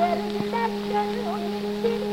Derin dertler onun için